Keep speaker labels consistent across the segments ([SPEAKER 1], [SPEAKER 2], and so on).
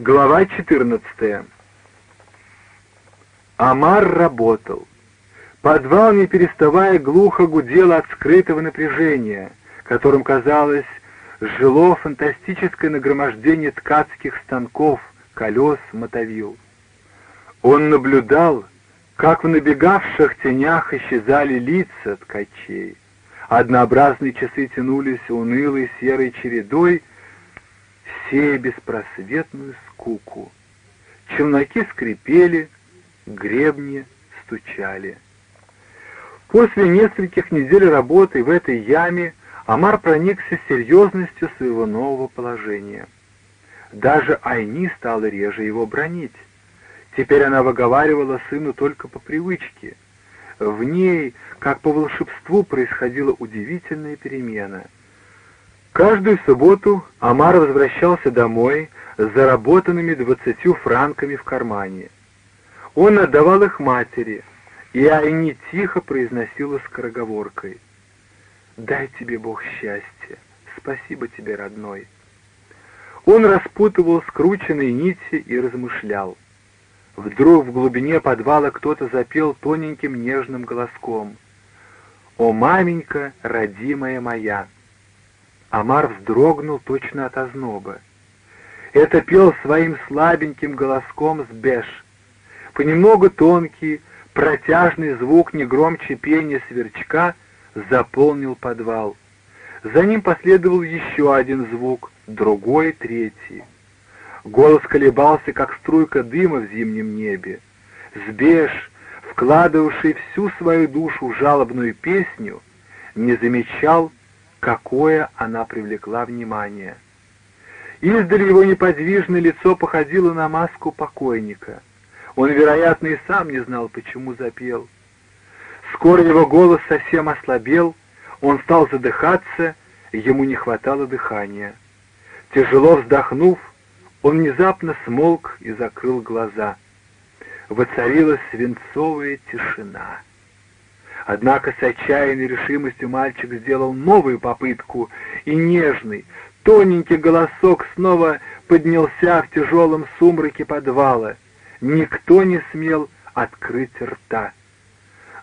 [SPEAKER 1] Глава 14. Амар работал. Подвал, не переставая, глухо гудел от скрытого напряжения, которым, казалось, жило фантастическое нагромождение ткацких станков, колес, мотовил. Он наблюдал, как в набегавших тенях исчезали лица ткачей. Однообразные часы тянулись унылой серой чередой, сея беспросветную скуку. Челноки скрипели, гребни стучали. После нескольких недель работы в этой яме Амар проникся серьезностью своего нового положения. Даже Айни стала реже его бронить. Теперь она выговаривала сыну только по привычке. В ней, как по волшебству, происходила удивительная перемена — Каждую субботу Амар возвращался домой с заработанными двадцатью франками в кармане. Он отдавал их матери, и Айни тихо произносила скороговоркой. «Дай тебе Бог счастья, спасибо тебе, родной». Он распутывал скрученные нити и размышлял. Вдруг в глубине подвала кто-то запел тоненьким нежным голоском. «О, маменька, родимая моя!» Амар вздрогнул точно от озноба. Это пел своим слабеньким голоском Сбеш. Понемногу тонкий, протяжный звук, не громче пения сверчка, заполнил подвал. За ним последовал еще один звук, другой, третий. Голос колебался, как струйка дыма в зимнем небе. Сбеш, вкладывавший всю свою душу в жалобную песню, не замечал, какое она привлекла внимание. Издали его неподвижное лицо походило на маску покойника. Он, вероятно, и сам не знал, почему запел. Скоро его голос совсем ослабел, он стал задыхаться, ему не хватало дыхания. Тяжело вздохнув, он внезапно смолк и закрыл глаза. Воцарилась свинцовая тишина. Однако с отчаянной решимостью мальчик сделал новую попытку, и нежный, тоненький голосок снова поднялся в тяжелом сумраке подвала. Никто не смел открыть рта.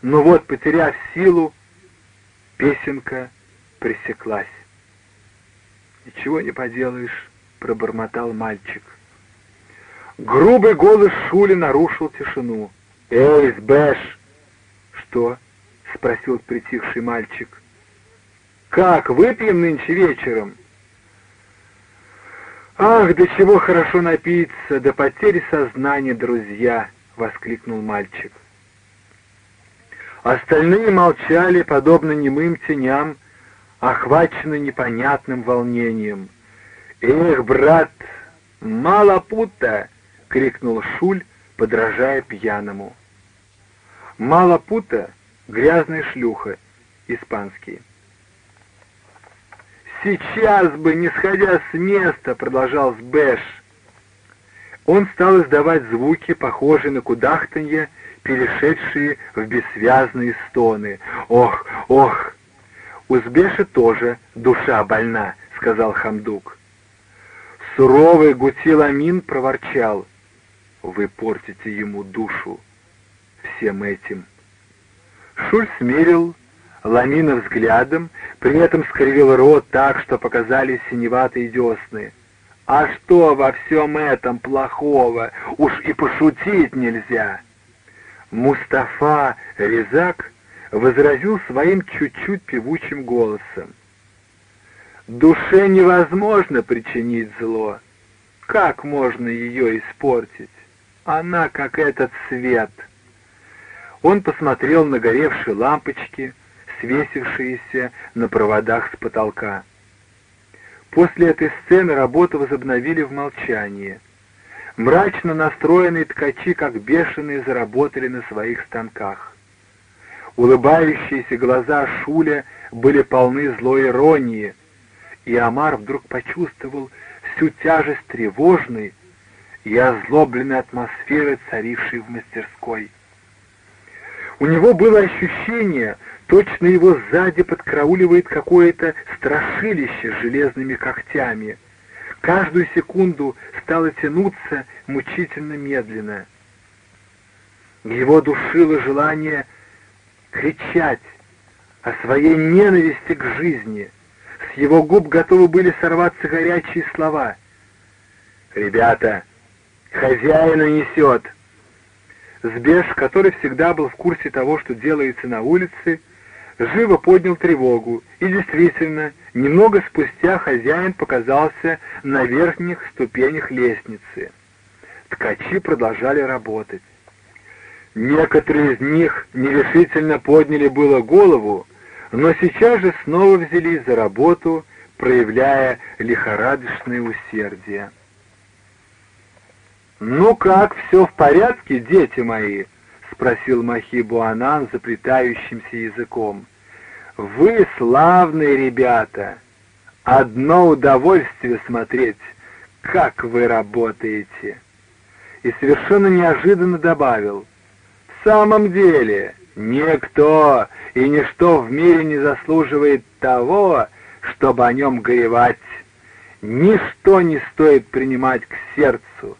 [SPEAKER 1] Но вот, потеряв силу, песенка пресеклась. «Ничего не поделаешь», — пробормотал мальчик. Грубый голос Шули нарушил тишину. «Эй, Сбэш!» «Что?» — спросил притихший мальчик. «Как, выпьем нынче вечером?» «Ах, до чего хорошо напиться, до потери сознания, друзья!» — воскликнул мальчик. Остальные молчали, подобно немым теням, охвачены непонятным волнением. «Эх, брат, мало пута!» — крикнул Шуль, подражая пьяному. «Мало пута!» Грязная шлюха. Испанский. «Сейчас бы, не сходя с места», — продолжал Сбэш. Он стал издавать звуки, похожие на кудахтанье, перешедшие в бессвязные стоны. «Ох, ох!» «У Сбеша тоже душа больна», — сказал Хамдук. Суровый Гутиламин проворчал. «Вы портите ему душу всем этим». Шуль смерил Ламина взглядом, при этом скривил рот так, что показались синеватые десны. «А что во всем этом плохого? Уж и пошутить нельзя!» Мустафа Резак возразил своим чуть-чуть певучим голосом. «Душе невозможно причинить зло. Как можно ее испортить? Она как этот свет». Он посмотрел на горевшие лампочки, свесившиеся на проводах с потолка. После этой сцены работу возобновили в молчании. Мрачно настроенные ткачи, как бешеные, заработали на своих станках. Улыбающиеся глаза Шуля были полны злой иронии, и Амар вдруг почувствовал всю тяжесть тревожной и озлобленной атмосферы, царившей в мастерской. У него было ощущение, точно его сзади подкрауливает какое-то страшилище с железными когтями. каждую секунду стало тянуться мучительно медленно. Его душило желание кричать о своей ненависти к жизни. С его губ готовы были сорваться горячие слова. «Ребята, хозяина несет!» Сбеж, который всегда был в курсе того, что делается на улице, живо поднял тревогу, и действительно, немного спустя хозяин показался на верхних ступенях лестницы. Ткачи продолжали работать. Некоторые из них нерешительно подняли было голову, но сейчас же снова взялись за работу, проявляя лихорадочное усердие. «Ну как, все в порядке, дети мои?» — спросил Махибу Анан заплетающимся языком. «Вы славные ребята! Одно удовольствие смотреть, как вы работаете!» И совершенно неожиданно добавил. «В самом деле, никто и ничто в мире не заслуживает того, чтобы о нем горевать. Ничто не стоит принимать к сердцу.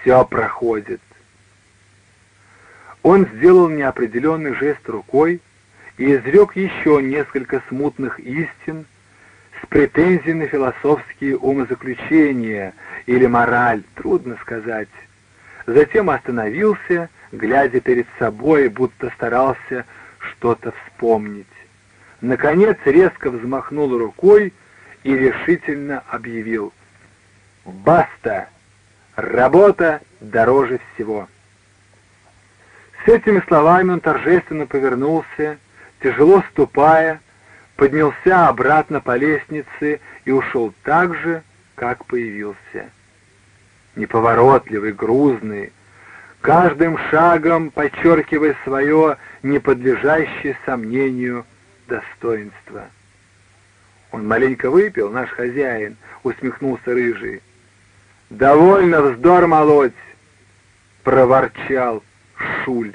[SPEAKER 1] Все проходит. Он сделал неопределенный жест рукой и изрек еще несколько смутных истин с претензией на философские умозаключения или мораль, трудно сказать. Затем остановился, глядя перед собой, будто старался что-то вспомнить. Наконец резко взмахнул рукой и решительно объявил «Баста! Работа дороже всего!» С этими словами он торжественно повернулся, тяжело ступая, поднялся обратно по лестнице и ушел так же, как появился. Неповоротливый, грузный, каждым шагом подчеркивая свое неподлежащее сомнению достоинство. «Он маленько выпил, наш хозяин», — усмехнулся рыжий. «Довольно вздор молоть!» — проворчал Шуль.